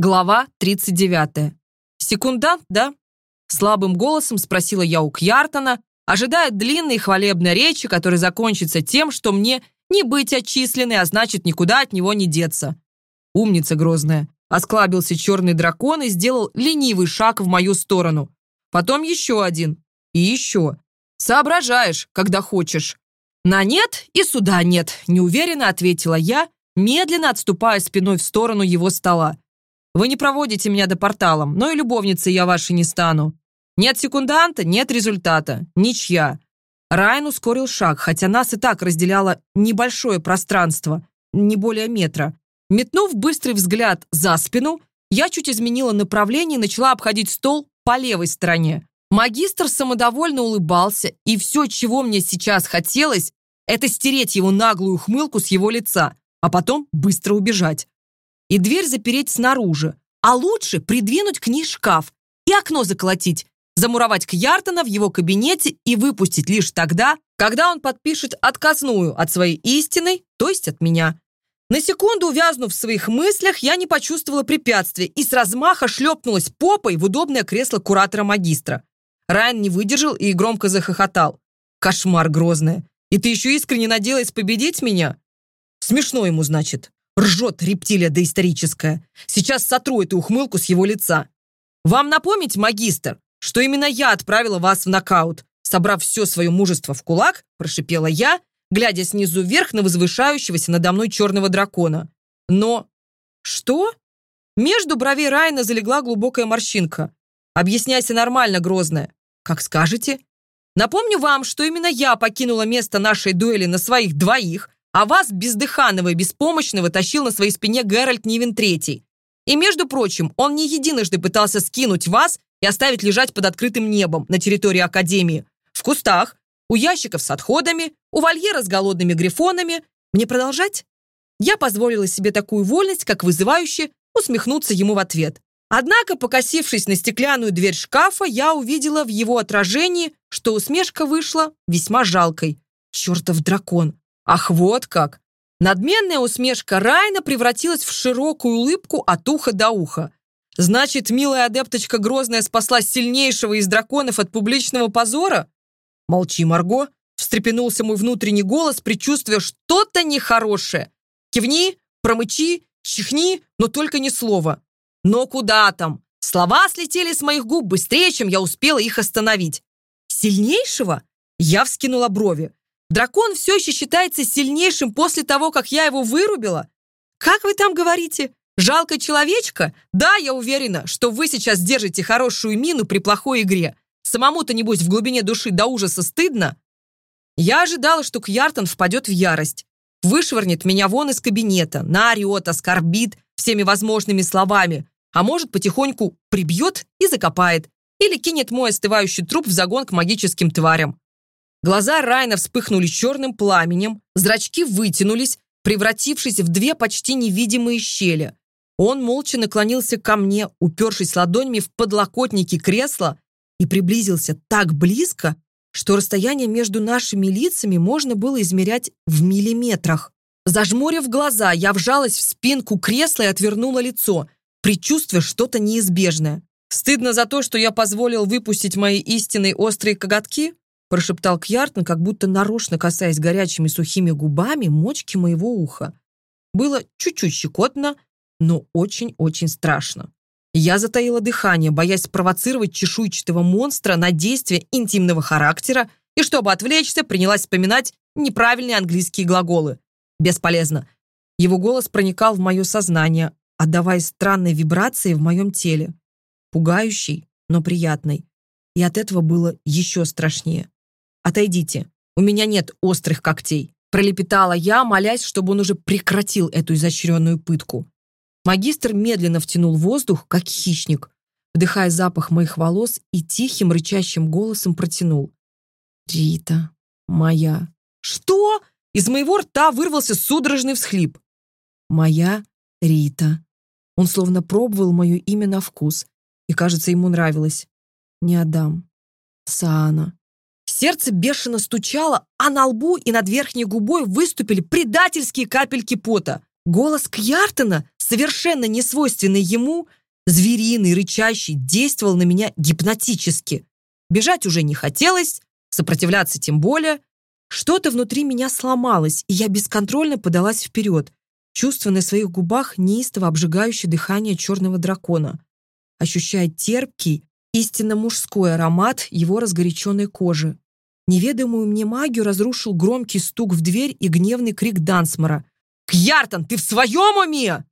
Глава 39. «Секундант, да?» Слабым голосом спросила я у Кьяртона, ожидая длинной хвалебной речи, которая закончится тем, что мне не быть отчисленной, а значит, никуда от него не деться. Умница грозная. Осклабился черный дракон и сделал ленивый шаг в мою сторону. Потом еще один. И еще. Соображаешь, когда хочешь. На нет и сюда нет, неуверенно ответила я, медленно отступая спиной в сторону его стола. Вы не проводите меня до порталом, но и любовницей я вашей не стану. Нет секунданта, нет результата. Ничья. Райан ускорил шаг, хотя нас и так разделяло небольшое пространство, не более метра. Метнув быстрый взгляд за спину, я чуть изменила направление и начала обходить стол по левой стороне. Магистр самодовольно улыбался, и все, чего мне сейчас хотелось, это стереть его наглую хмылку с его лица, а потом быстро убежать и дверь запереть снаружи, а лучше придвинуть к ней шкаф и окно заколотить, замуровать Кьяртона в его кабинете и выпустить лишь тогда, когда он подпишет отказную от своей истины, то есть от меня. На секунду увязнув в своих мыслях, я не почувствовала препятствия и с размаха шлепнулась попой в удобное кресло куратора-магистра. Райан не выдержал и громко захохотал. «Кошмар грозный, И ты еще искренне надеялась победить меня?» «Смешно ему, значит». Ржет рептилия доисторическая. Сейчас сотру эту ухмылку с его лица. Вам напомнить, магистр, что именно я отправила вас в нокаут. Собрав все свое мужество в кулак, прошипела я, глядя снизу вверх на возвышающегося надо мной черного дракона. Но... Что? Между бровей Райна залегла глубокая морщинка. Объясняйся нормально, грозная. Как скажете. Напомню вам, что именно я покинула место нашей дуэли на своих двоих, а вас, бездыханного и беспомощного, тащил на своей спине Геральт Нивен III. И, между прочим, он не единожды пытался скинуть вас и оставить лежать под открытым небом на территории Академии, в кустах, у ящиков с отходами, у вольера с голодными грифонами. Мне продолжать? Я позволила себе такую вольность, как вызывающе усмехнуться ему в ответ. Однако, покосившись на стеклянную дверь шкафа, я увидела в его отражении, что усмешка вышла весьма жалкой. Чертов дракон! Ах, вот как! Надменная усмешка Райна превратилась в широкую улыбку от уха до уха. Значит, милая адепточка Грозная спасла сильнейшего из драконов от публичного позора? Молчи, Марго, встрепенулся мой внутренний голос, предчувствуя что-то нехорошее. Кивни, промычи, чихни, но только ни слова. Но куда там? Слова слетели с моих губ быстрее, чем я успела их остановить. Сильнейшего? Я вскинула брови. Дракон все еще считается сильнейшим после того, как я его вырубила? Как вы там говорите? Жалко человечка? Да, я уверена, что вы сейчас держите хорошую мину при плохой игре. Самому-то, небось, в глубине души до ужаса стыдно. Я ожидала, что Кьяртон впадет в ярость. Вышвырнет меня вон из кабинета, наорет, оскорбит всеми возможными словами, а может, потихоньку прибьет и закопает, или кинет мой Глаза Райна вспыхнули черным пламенем, зрачки вытянулись, превратившись в две почти невидимые щели. Он молча наклонился ко мне, упершись ладонями в подлокотники кресла и приблизился так близко, что расстояние между нашими лицами можно было измерять в миллиметрах. Зажмурив глаза, я вжалась в спинку кресла и отвернула лицо, предчувствуя что-то неизбежное. Стыдно за то, что я позволил выпустить мои истинные острые коготки? прошептал Кьяртон, как будто нарочно касаясь горячими сухими губами мочки моего уха. Было чуть-чуть щекотно, но очень-очень страшно. Я затаила дыхание, боясь спровоцировать чешуйчатого монстра на действие интимного характера, и чтобы отвлечься, принялась вспоминать неправильные английские глаголы. Бесполезно. Его голос проникал в мое сознание, отдавая странные вибрации в моем теле. Пугающий, но приятный. И от этого было еще страшнее. «Отойдите, у меня нет острых когтей», пролепетала я, молясь, чтобы он уже прекратил эту изощренную пытку. Магистр медленно втянул воздух, как хищник, вдыхая запах моих волос и тихим рычащим голосом протянул. «Рита, моя». «Что?» Из моего рта вырвался судорожный всхлип. «Моя Рита». Он словно пробовал мое имя на вкус, и, кажется, Сердце бешено стучало, а на лбу и над верхней губой выступили предательские капельки пота. Голос Кьяртона, совершенно несвойственный ему, звериный, рычащий, действовал на меня гипнотически. Бежать уже не хотелось, сопротивляться тем более. Что-то внутри меня сломалось, и я бесконтрольно подалась вперед, чувствуя на своих губах неистово обжигающее дыхание черного дракона, ощущая терпкий, истинно мужской аромат его разгоряченной кожи. Неведомую мне магию разрушил громкий стук в дверь и гневный крик Дансмора. «Кьяртон, ты в своем уме?»